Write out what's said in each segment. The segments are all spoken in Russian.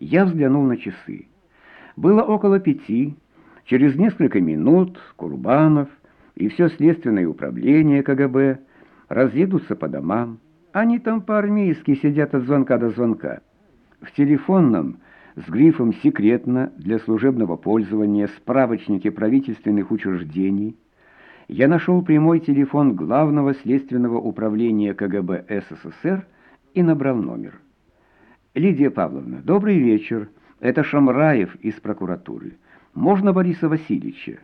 Я взглянул на часы. Было около пяти. Через несколько минут Курбанов и все следственное управление КГБ разъедутся по домам. Они там по-армейски сидят от звонка до звонка. В телефонном с грифом «Секретно» для служебного пользования справочнике правительственных учреждений я нашел прямой телефон Главного следственного управления КГБ СССР и набрал номер. «Лидия Павловна, добрый вечер. Это Шамраев из прокуратуры. Можно Бориса Васильевича?»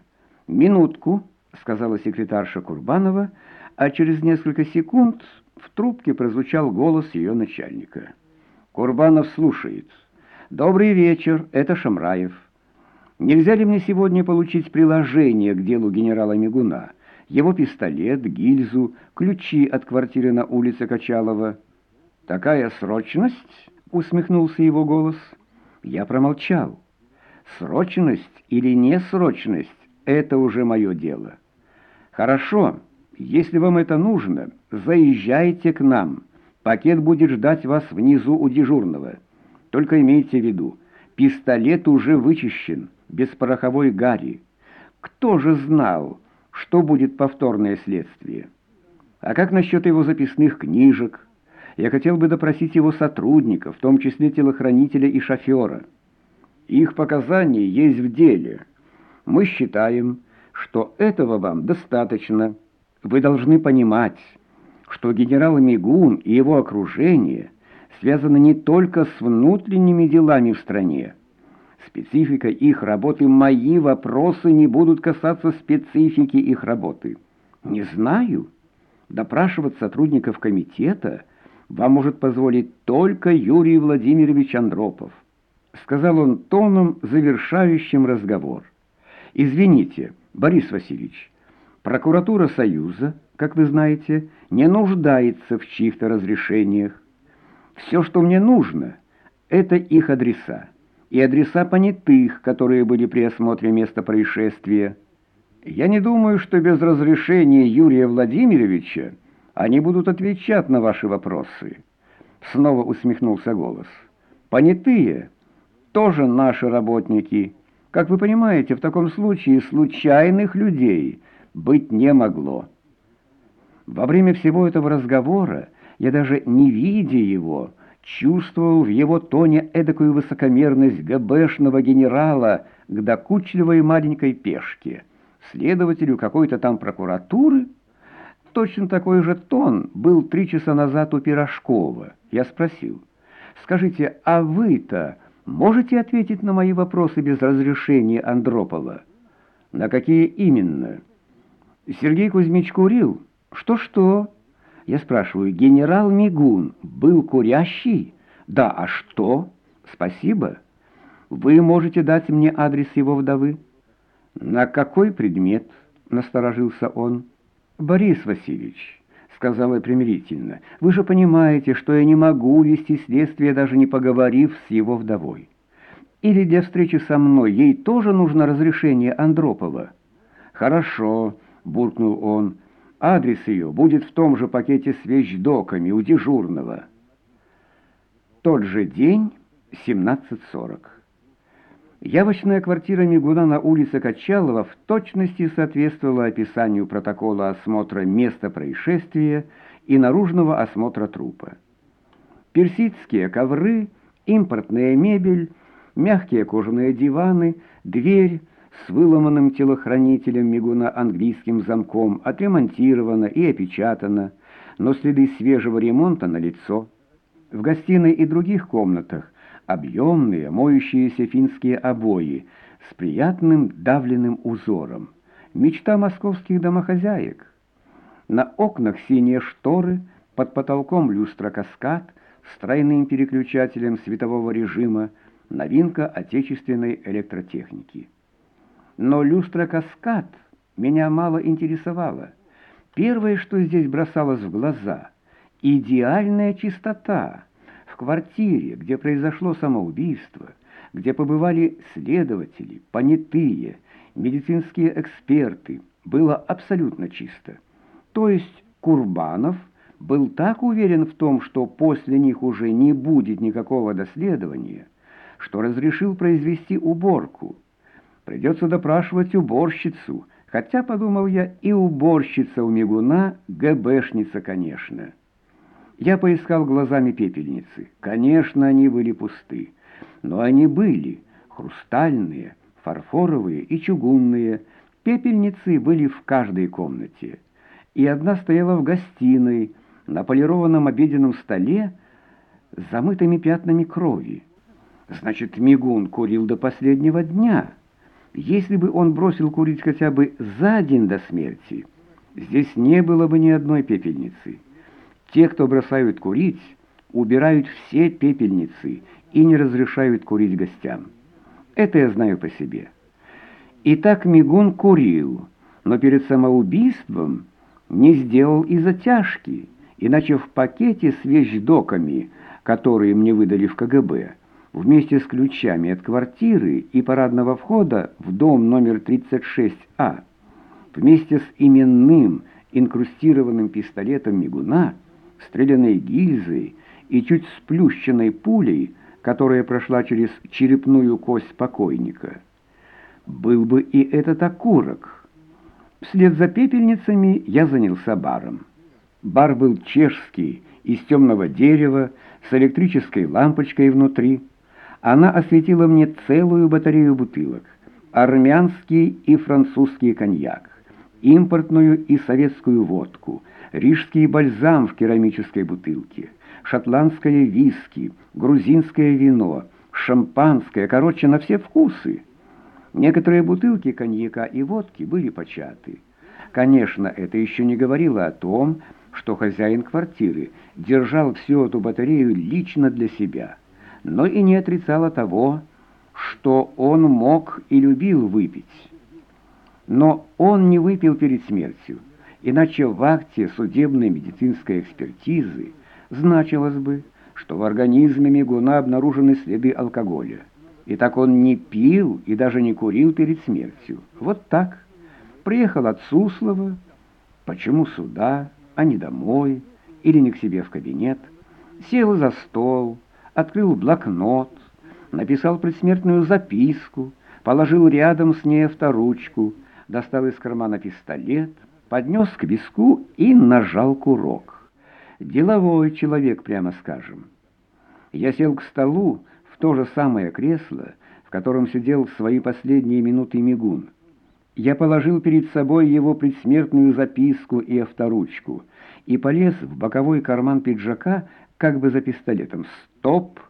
«Минутку», — сказала секретарша Курбанова, а через несколько секунд в трубке прозвучал голос ее начальника. «Курбанов слушает». «Добрый вечер, это Шамраев. Нельзя ли мне сегодня получить приложение к делу генерала Мигуна? Его пистолет, гильзу, ключи от квартиры на улице Качалова?» «Такая срочность?» — усмехнулся его голос. Я промолчал. «Срочность или несрочность — это уже мое дело». «Хорошо, если вам это нужно, заезжайте к нам. Пакет будет ждать вас внизу у дежурного». Только имейте в виду, пистолет уже вычищен, без пороховой гари. Кто же знал, что будет повторное следствие? А как насчет его записных книжек? Я хотел бы допросить его сотрудников, в том числе телохранителя и шофера. Их показания есть в деле. Мы считаем, что этого вам достаточно. Вы должны понимать, что генерал Мигун и его окружение – связаны не только с внутренними делами в стране. Специфика их работы, мои вопросы не будут касаться специфики их работы. Не знаю. Допрашивать сотрудников комитета вам может позволить только Юрий Владимирович Андропов. Сказал он тоном, завершающим разговор. Извините, Борис Васильевич, прокуратура Союза, как вы знаете, не нуждается в чьих-то разрешениях. Все, что мне нужно, это их адреса. И адреса понятых, которые были при осмотре места происшествия. Я не думаю, что без разрешения Юрия Владимировича они будут отвечать на ваши вопросы. Снова усмехнулся голос. Понятые тоже наши работники. Как вы понимаете, в таком случае случайных людей быть не могло. Во время всего этого разговора я даже не видя его, чувствовал в его тоне эдакую высокомерность ГБшного генерала к докучливой маленькой пешке, следователю какой-то там прокуратуры. Точно такой же тон был три часа назад у Пирожкова. Я спросил, «Скажите, а вы-то можете ответить на мои вопросы без разрешения Андропова?» «На какие именно?» Сергей Кузьмич курил. «Что-что?» Я спрашиваю, генерал Мигун был курящий? Да, а что? Спасибо. Вы можете дать мне адрес его вдовы? На какой предмет? Насторожился он. Борис Васильевич, сказала примирительно, вы же понимаете, что я не могу вести следствие, даже не поговорив с его вдовой. Или для встречи со мной ей тоже нужно разрешение Андропова? Хорошо, буркнул он, — Адрес ее будет в том же пакете с вещдоками у дежурного. Тот же день, 17.40. Явочная квартира Мигуна на улице Качалова в точности соответствовала описанию протокола осмотра места происшествия и наружного осмотра трупа. Персидские ковры, импортная мебель, мягкие кожаные диваны, дверь — с выломанным телохранителем мигуна английским замком, отремонтировано и опечатано, но следы свежего ремонта на лицо. В гостиной и других комнатах объемные, моющиеся финские обои с приятным давленным узором. Мечта московских домохозяек. На окнах синие шторы, под потолком люстра-каскад с тройным переключателем светового режима, новинка отечественной электротехники. Но люстра-каскад меня мало интересовала. Первое, что здесь бросалось в глаза — идеальная чистота. В квартире, где произошло самоубийство, где побывали следователи, понятые, медицинские эксперты, было абсолютно чисто. То есть Курбанов был так уверен в том, что после них уже не будет никакого доследования — что разрешил произвести уборку. Придется допрашивать уборщицу, хотя, подумал я, и уборщица у мигуна ГБшница, конечно. Я поискал глазами пепельницы. Конечно, они были пусты, но они были хрустальные, фарфоровые и чугунные. Пепельницы были в каждой комнате, и одна стояла в гостиной, на полированном обеденном столе, с замытыми пятнами крови. Значит, Мигун курил до последнего дня. Если бы он бросил курить хотя бы за день до смерти, здесь не было бы ни одной пепельницы. Те, кто бросают курить, убирают все пепельницы и не разрешают курить гостям. Это я знаю по себе. Итак, Мигун курил, но перед самоубийством не сделал и затяжки, иначе в пакете с вещдоками, которые мне выдали в КГБ, вместе с ключами от квартиры и парадного входа в дом номер 36А, вместе с именным инкрустированным пистолетом Мигуна, стрелянной гильзой и чуть сплющенной пулей, которая прошла через черепную кость покойника. Был бы и этот окурок. Вслед за пепельницами я занялся баром. Бар был чешский, из темного дерева, с электрической лампочкой внутри. Она осветила мне целую батарею бутылок. Армянский и французский коньяк, импортную и советскую водку, рижский бальзам в керамической бутылке, шотландское виски, грузинское вино, шампанское, короче, на все вкусы. Некоторые бутылки коньяка и водки были початы. Конечно, это еще не говорило о том, что хозяин квартиры держал всю эту батарею лично для себя, но и не отрицало того, что он мог и любил выпить. Но он не выпил перед смертью, иначе в акте судебной медицинской экспертизы значилось бы, что в организме Мигуна обнаружены следы алкоголя. И так он не пил и даже не курил перед смертью. Вот так. Приехал от Суслова. Почему сюда, а не домой или не к себе в кабинет? Сел за стол, открыл блокнот, написал предсмертную записку, положил рядом с ней авторучку, достал из кармана пистолет, поднес к виску и нажал курок. Деловой человек, прямо скажем. Я сел к столу, в то же самое кресло, в котором сидел в свои последние минуты Мигун. Я положил перед собой его предсмертную записку и авторучку и полез в боковой карман пиджака, как бы за пистолетом. Стоп!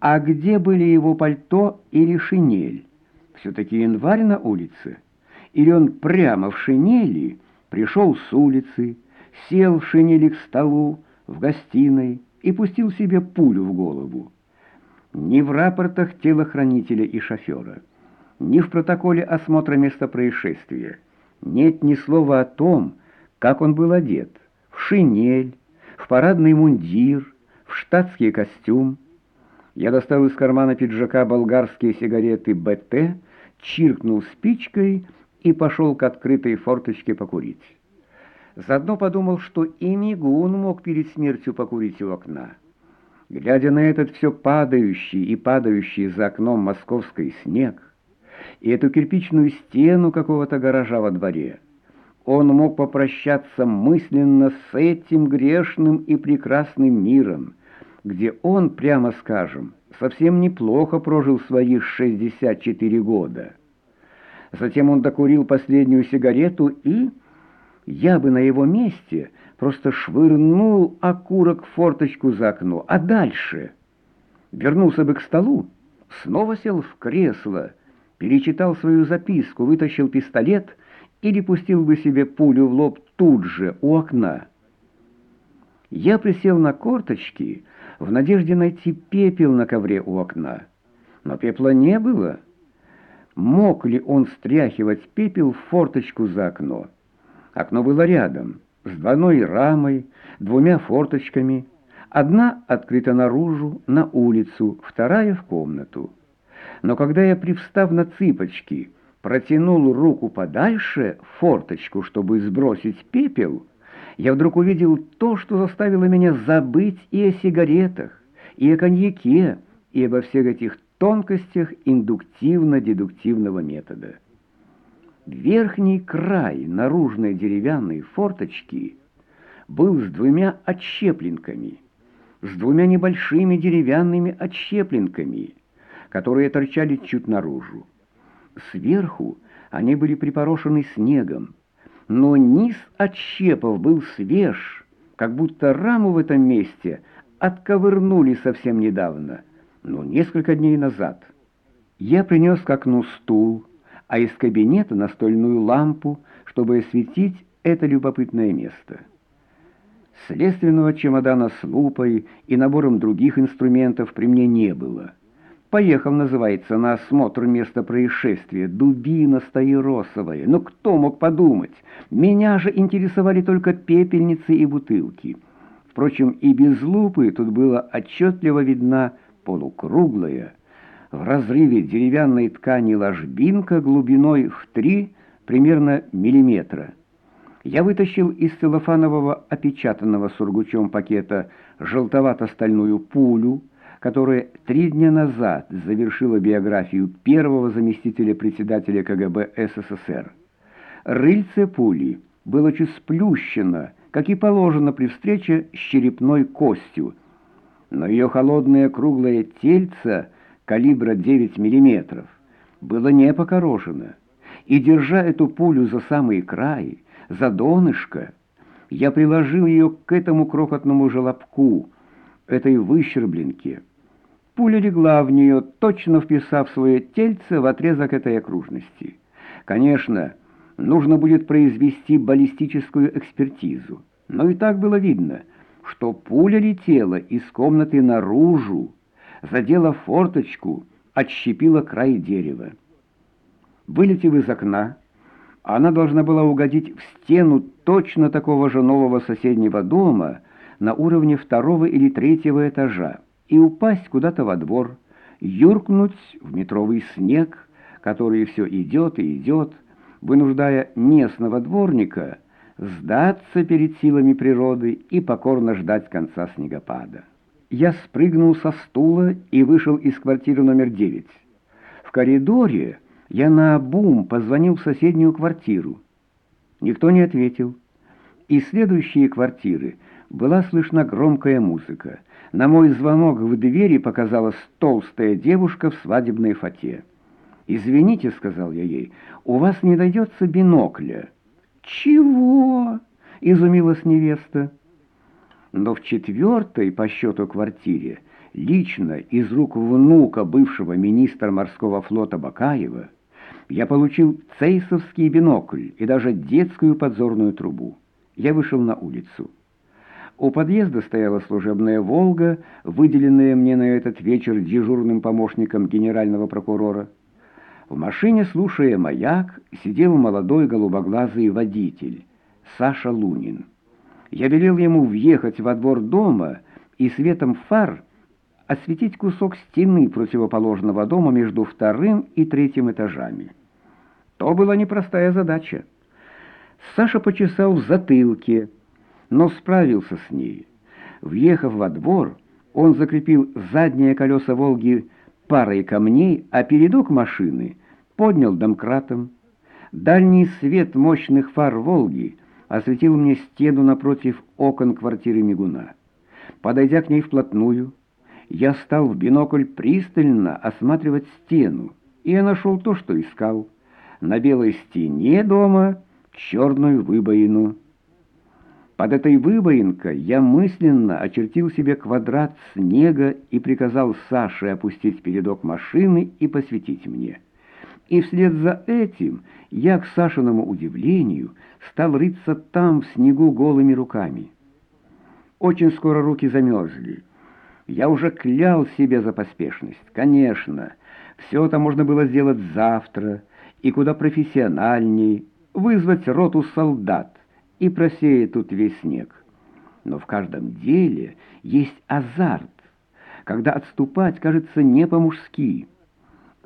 А где были его пальто или шинель? Все-таки январь на улице. Или он прямо в шинели пришел с улицы, сел в шинели к столу, в гостиной и пустил себе пулю в голову ни в рапортах телохранителя и шофера, ни в протоколе осмотра места происшествия нет ни слова о том, как он был одет, в шинель, в парадный мундир, в штатский костюм. Я достал из кармана пиджака болгарские сигареты БТ, чиркнул спичкой и пошел к открытой форточке покурить. Заодно подумал, что и Мигун мог перед смертью покурить у окна. Глядя на этот все падающий и падающий за окном московский снег, и эту кирпичную стену какого-то гаража во дворе, он мог попрощаться мысленно с этим грешным и прекрасным миром, где он, прямо скажем, совсем неплохо прожил свои 64 года. Затем он докурил последнюю сигарету и... Я бы на его месте просто швырнул окурок в форточку за окно, а дальше вернулся бы к столу, снова сел в кресло, перечитал свою записку, вытащил пистолет или пустил бы себе пулю в лоб тут же у окна. Я присел на корточки в надежде найти пепел на ковре у окна, но пепла не было. Мог ли он стряхивать пепел в форточку за окно? Окно было рядом, с двойной рамой, двумя форточками. Одна открыта наружу, на улицу, вторая в комнату. Но когда я, привстав на цыпочки, протянул руку подальше в форточку, чтобы сбросить пепел, я вдруг увидел то, что заставило меня забыть и о сигаретах, и о коньяке, и обо всех этих тонкостях индуктивно-дедуктивного метода. Верхний край наружной деревянной форточки был с двумя отщепленками, с двумя небольшими деревянными отщепленками, которые торчали чуть наружу. Сверху они были припорошены снегом, но низ отщепов был свеж, как будто раму в этом месте отковырнули совсем недавно, но несколько дней назад. Я принес к окну стул, а из кабинета настольную лампу, чтобы осветить это любопытное место. Следственного чемодана с лупой и набором других инструментов при мне не было. Поехал, называется, на осмотр места происшествия. Дубина стаиросовая. Но кто мог подумать? Меня же интересовали только пепельницы и бутылки. Впрочем, и без лупы тут было отчетливо видна полукруглая, в разрыве деревянной ткани ложбинка глубиной в три примерно миллиметра. Я вытащил из целлофанового опечатанного сургучом пакета желтовато-стальную пулю, которая три дня назад завершила биографию первого заместителя председателя КГБ СССР. Рыльце пули было чуть сплющено, как и положено при встрече с черепной костью, но ее холодное круглое тельце калибра 9 мм было не покорожено, и, держа эту пулю за самый край, за донышко, я приложил ее к этому крохотному желобку, этой выщербленке. Пуля легла в нее, точно вписав свое тельце в отрезок этой окружности. Конечно, нужно будет произвести баллистическую экспертизу, но и так было видно, что пуля летела из комнаты наружу, задела форточку, отщепила край дерева. Вылетев из окна, она должна была угодить в стену точно такого же нового соседнего дома на уровне второго или третьего этажа и упасть куда-то во двор, юркнуть в метровый снег, который все идет и идет, вынуждая местного дворника сдаться перед силами природы и покорно ждать конца снегопада. Я спрыгнул со стула и вышел из квартиры номер девять. В коридоре я наобум позвонил в соседнюю квартиру. Никто не ответил. Из следующей квартиры была слышна громкая музыка. На мой звонок в двери показалась толстая девушка в свадебной фате. «Извините», — сказал я ей, — «у вас не дойдется бинокля». «Чего?» — изумилась невеста но в четвертой по счету квартире, лично из рук внука бывшего министра морского флота Бакаева, я получил цейсовский бинокль и даже детскую подзорную трубу. Я вышел на улицу. У подъезда стояла служебная «Волга», выделенная мне на этот вечер дежурным помощником генерального прокурора. В машине, слушая «Маяк», сидел молодой голубоглазый водитель Саша Лунин. Я велел ему въехать во двор дома и светом фар осветить кусок стены противоположного дома между вторым и третьим этажами. То была непростая задача. Саша почесал в затылке, но справился с ней. Въехав во двор, он закрепил задние колеса «Волги» парой камней, а передок машины поднял домкратом. Дальний свет мощных фар «Волги» осветил мне стену напротив окон квартиры Мигуна. Подойдя к ней вплотную, я стал в бинокль пристально осматривать стену, и я нашел то, что искал. На белой стене дома черную выбоину. Под этой выбоинкой я мысленно очертил себе квадрат снега и приказал Саше опустить передок машины и посветить мне. И вслед за этим я, к Сашиному удивлению, стал рыться там, в снегу, голыми руками. Очень скоро руки замерзли. Я уже клял себе за поспешность. Конечно, все это можно было сделать завтра, и куда профессиональней, вызвать роту солдат и просеять тут весь снег. Но в каждом деле есть азарт, когда отступать кажется не по-мужски.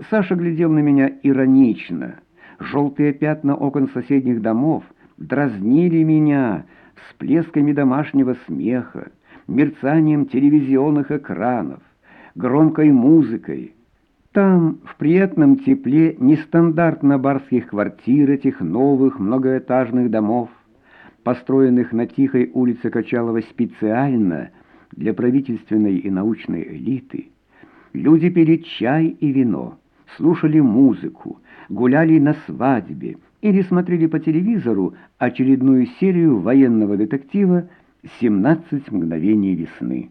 Саша глядел на меня иронично. Желтые пятна окон соседних домов дразнили меня всплесками домашнего смеха, мерцанием телевизионных экранов. громкой музыкой. Там, в приятном тепле нестандартно барских квартир этих новых многоэтажных домов, построенных на тихой улице Качалова специально для правительственной и научной элиты, люди пили чай и вино, слушали музыку, гуляли на свадьбе или смотрели по телевизору очередную серию военного детектива «17 мгновений весны».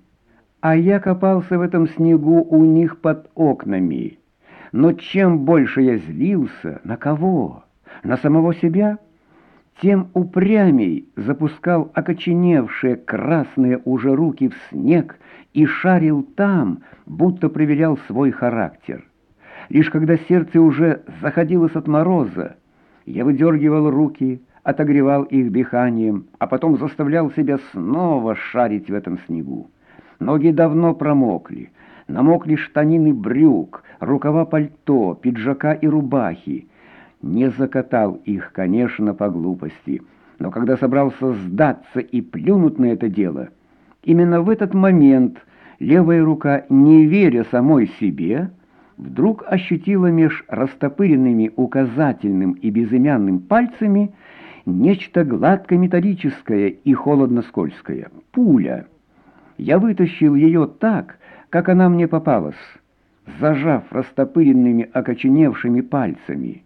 А я копался в этом снегу у них под окнами. Но чем больше я злился, на кого? На самого себя? Тем упрямей запускал окоченевшие красные уже руки в снег и шарил там, будто проверял свой характер. Лишь когда сердце уже заходилось от мороза, я выдергивал руки, отогревал их дыханием, а потом заставлял себя снова шарить в этом снегу. Ноги давно промокли, намокли штанины брюк, рукава пальто, пиджака и рубахи. Не закатал их, конечно, по глупости, но когда собрался сдаться и плюнуть на это дело, именно в этот момент левая рука, не веря самой себе, вдруг ощутила меж растопыренными указательным и безымянным пальцами нечто гладко-металлическое и холодно-скользкое — пуля — я вытащил ее так, как она мне попалась, зажав растопыренными окоченевшими пальцами.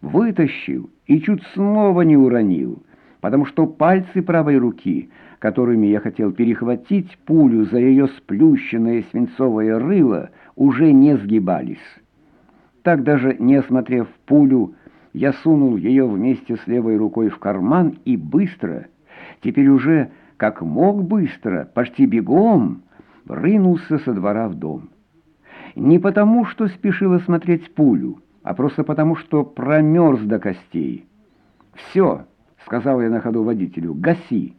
Вытащил и чуть снова не уронил, потому что пальцы правой руки, которыми я хотел перехватить пулю за ее сплющенное свинцовое рыло, уже не сгибались. Так даже не осмотрев пулю, я сунул ее вместе с левой рукой в карман и быстро, теперь уже как мог быстро, почти бегом, рынулся со двора в дом. Не потому, что спешил осмотреть пулю, а просто потому, что промерз до костей. «Все», — сказал я на ходу водителю, — «гаси».